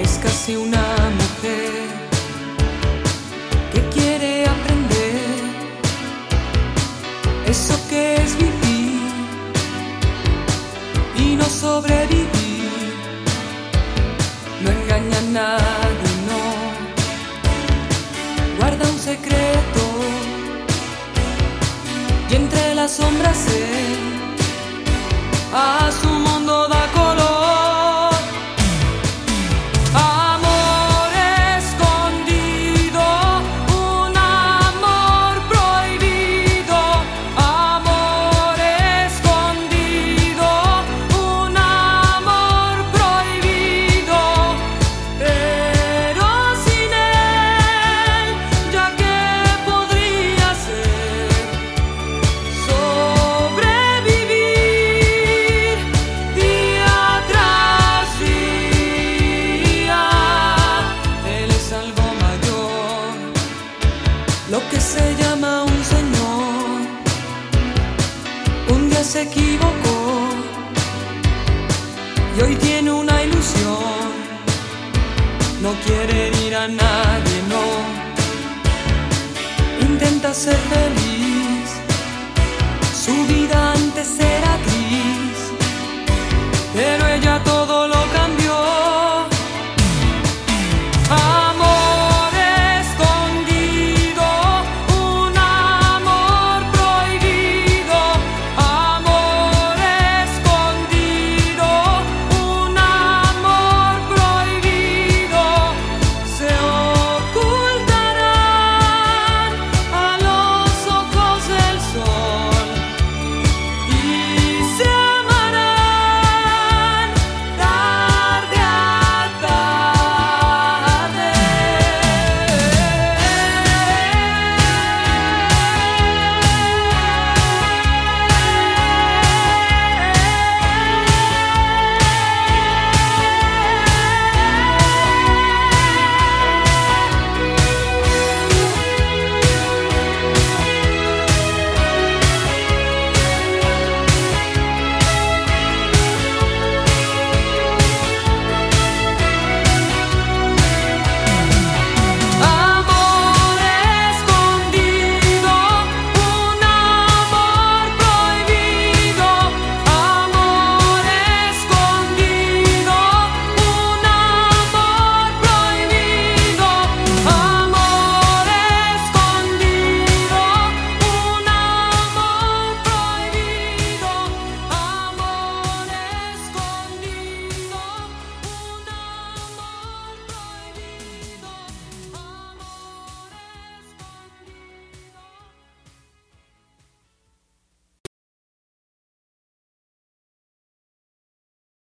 es casi una mujer que quiere aprender eso que es vivir y no sobrevivir. No engaña a nadie, no guarda un secreto y entre las sombras él a su lo que se llama un señor. Un día se equivocó y hoy tiene una ilusión. No quiere herir a nadie, no. Intenta ser feliz